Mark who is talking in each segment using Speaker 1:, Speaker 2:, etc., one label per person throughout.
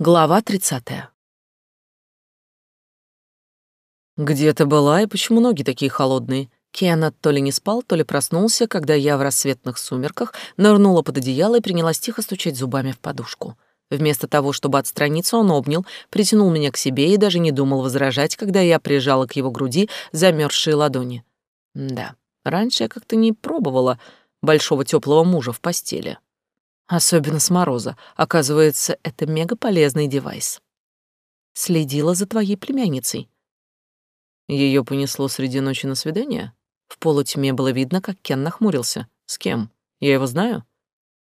Speaker 1: Глава 30. Где ты была и почему ноги такие холодные? Кеннет то ли не спал, то ли проснулся, когда я в рассветных сумерках нырнула под одеяло и принялась тихо стучать зубами в подушку. Вместо того, чтобы отстраниться, он обнял, притянул меня к себе и даже не думал возражать, когда я прижала к его груди замерзшие ладони. Да, раньше я как-то не пробовала большого теплого мужа в постели. Особенно с мороза. Оказывается, это мегаполезный девайс. Следила за твоей племянницей. Ее понесло среди ночи на свидание? В полутьме было видно, как Кен нахмурился. С кем? Я его знаю?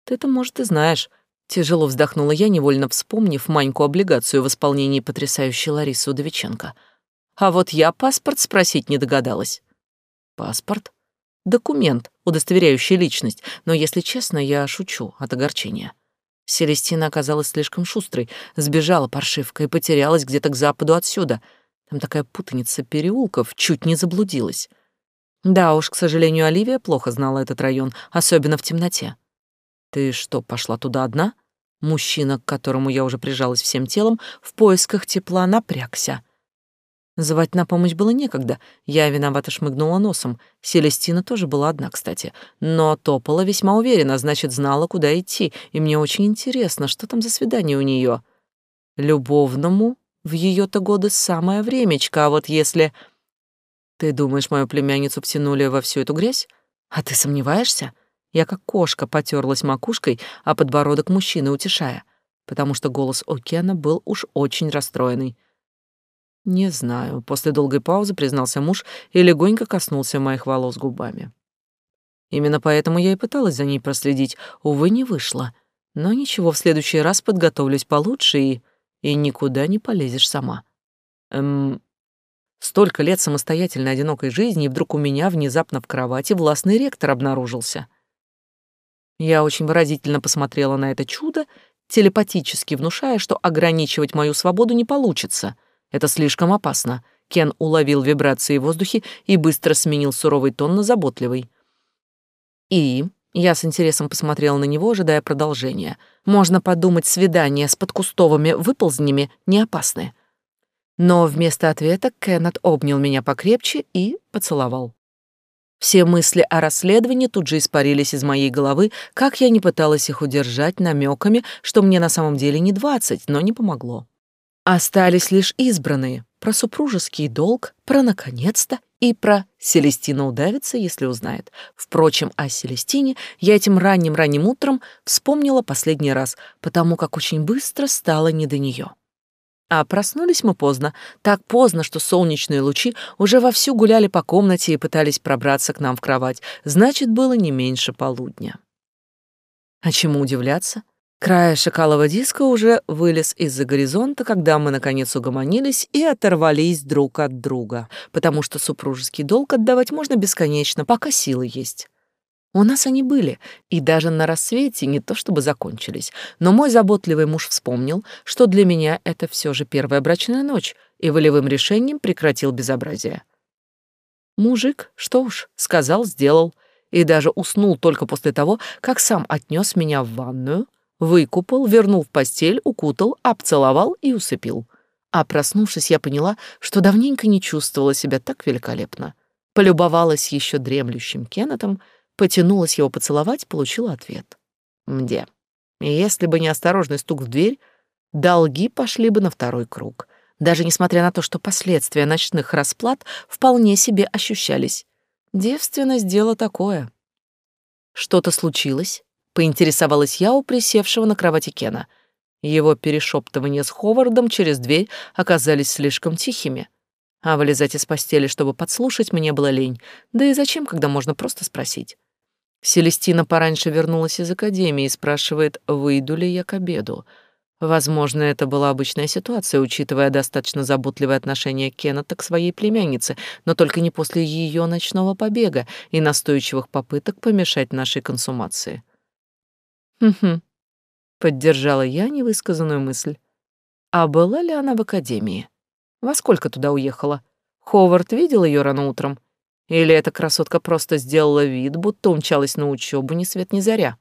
Speaker 1: Ты-то, может, и знаешь. Тяжело вздохнула я, невольно вспомнив Маньку-облигацию в исполнении потрясающей Ларисы Удовиченко. А вот я паспорт спросить не догадалась. Паспорт? Документ, удостоверяющий личность, но, если честно, я шучу от огорчения. Селестина оказалась слишком шустрой, сбежала паршивка и потерялась где-то к западу отсюда. Там такая путаница переулков, чуть не заблудилась. Да уж, к сожалению, Оливия плохо знала этот район, особенно в темноте. Ты что, пошла туда одна? Мужчина, к которому я уже прижалась всем телом, в поисках тепла напрягся. Звать на помощь было некогда. Я виновато шмыгнула носом. Селестина тоже была одна, кстати. Но топала весьма уверенно, значит, знала, куда идти. И мне очень интересно, что там за свидание у нее. Любовному в ее-то годы самое времечко, а вот если... Ты думаешь, мою племянницу втянули во всю эту грязь? А ты сомневаешься? Я как кошка потерлась макушкой, а подбородок мужчины утешая, потому что голос Океана был уж очень расстроенный. «Не знаю», — после долгой паузы признался муж и легонько коснулся моих волос губами. Именно поэтому я и пыталась за ней проследить. Увы, не вышло. Но ничего, в следующий раз подготовлюсь получше и... И никуда не полезешь сама. Эм... Столько лет самостоятельной одинокой жизни, и вдруг у меня внезапно в кровати властный ректор обнаружился. Я очень выразительно посмотрела на это чудо, телепатически внушая, что ограничивать мою свободу не получится — это слишком опасно. Кен уловил вибрации в воздухе и быстро сменил суровый тон на заботливый. И я с интересом посмотрела на него, ожидая продолжения. Можно подумать, свидания с подкустовыми выползнями не опасны. Но вместо ответа Кеннет обнял меня покрепче и поцеловал. Все мысли о расследовании тут же испарились из моей головы, как я не пыталась их удержать намеками, что мне на самом деле не двадцать, но не помогло. Остались лишь избранные. Про супружеский долг, про наконец-то и про Селестина удавится, если узнает. Впрочем, о Селестине я этим ранним-ранним утром вспомнила последний раз, потому как очень быстро стало не до нее. А проснулись мы поздно, так поздно, что солнечные лучи уже вовсю гуляли по комнате и пытались пробраться к нам в кровать. Значит, было не меньше полудня. А чему удивляться? Края шокалового диска уже вылез из-за горизонта, когда мы наконец угомонились и оторвались друг от друга, потому что супружеский долг отдавать можно бесконечно, пока силы есть. У нас они были, и даже на рассвете не то чтобы закончились, но мой заботливый муж вспомнил, что для меня это все же первая брачная ночь, и волевым решением прекратил безобразие. Мужик, что уж, сказал, сделал, и даже уснул только после того, как сам отнес меня в ванную — Выкупал, вернул в постель, укутал, обцеловал и усыпил. А проснувшись, я поняла, что давненько не чувствовала себя так великолепно. Полюбовалась еще дремлющим Кеннетом, потянулась его поцеловать, получила ответ. Мде. Если бы не осторожный стук в дверь, долги пошли бы на второй круг. Даже несмотря на то, что последствия ночных расплат вполне себе ощущались. Девственность — дело такое. Что-то случилось? Поинтересовалась я у присевшего на кровати Кена. Его перешептывания с Ховардом через дверь оказались слишком тихими. А вылезать из постели, чтобы подслушать, мне было лень. Да и зачем, когда можно просто спросить? Селестина пораньше вернулась из академии и спрашивает, выйду ли я к обеду. Возможно, это была обычная ситуация, учитывая достаточно заботливое отношение Кеннета к своей племяннице, но только не после ее ночного побега и настойчивых попыток помешать нашей консумации. Угу. Поддержала я невысказанную мысль. А была ли она в академии? Во сколько туда уехала? Ховард видел ее рано утром? Или эта красотка просто сделала вид, будто умчалась на учебу ни свет ни заря?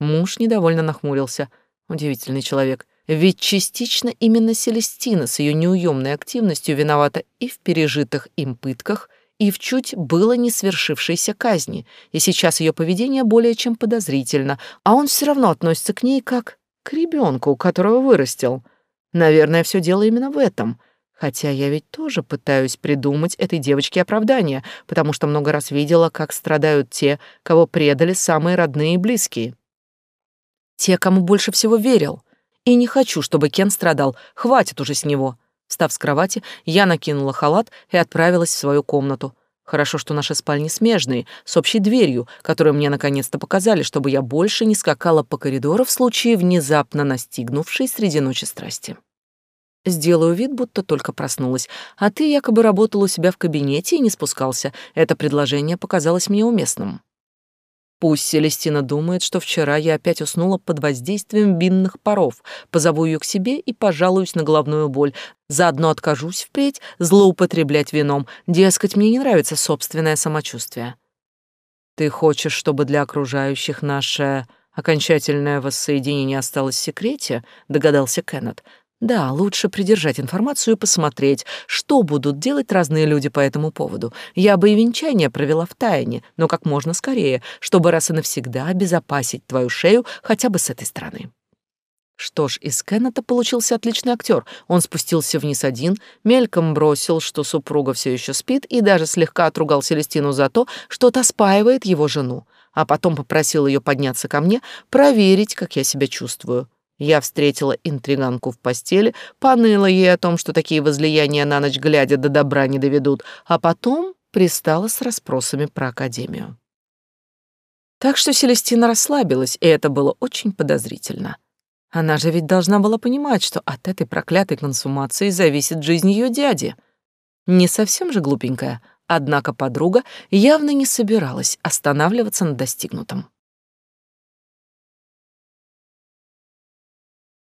Speaker 1: Муж недовольно нахмурился. Удивительный человек. Ведь частично именно Селестина с ее неуемной активностью виновата и в пережитых им пытках, и в чуть было не свершившейся казни, и сейчас ее поведение более чем подозрительно, а он все равно относится к ней как к ребенку, которого вырастил. Наверное, все дело именно в этом. Хотя я ведь тоже пытаюсь придумать этой девочке оправдание, потому что много раз видела, как страдают те, кого предали самые родные и близкие. Те, кому больше всего верил — и не хочу, чтобы Кен страдал. Хватит уже с него. Встав с кровати, я накинула халат и отправилась в свою комнату. Хорошо, что наши спальни смежные, с общей дверью, которую мне наконец-то показали, чтобы я больше не скакала по коридору в случае внезапно настигнувшей среди ночи страсти. Сделаю вид, будто только проснулась, а ты якобы работал у себя в кабинете и не спускался. Это предложение показалось мне уместным. Пусть Селестина думает, что вчера я опять уснула под воздействием винных паров, позову ее к себе и пожалуюсь на головную боль. Заодно откажусь впредь злоупотреблять вином, дескать, мне не нравится собственное самочувствие. Ты хочешь, чтобы для окружающих наше окончательное воссоединение осталось в секрете? Догадался Кеннет. Да, лучше придержать информацию и посмотреть, что будут делать разные люди по этому поводу. Я бы и венчание провела в тайне, но как можно скорее, чтобы раз и навсегда обезопасить твою шею хотя бы с этой стороны. Что ж, из Кеннета получился отличный актер. Он спустился вниз один, мельком бросил, что супруга все еще спит, и даже слегка отругал Селестину за то, что та спаивает его жену, а потом попросил ее подняться ко мне, проверить, как я себя чувствую. Я встретила интриганку в постели, поныла ей о том, что такие возлияния на ночь глядя до добра не доведут, а потом пристала с расспросами про Академию. Так что Селестина расслабилась, и это было очень подозрительно. Она же ведь должна была понимать, что от этой проклятой консумации зависит жизнь ее дяди. Не совсем же глупенькая, однако подруга явно не собиралась останавливаться на достигнутом.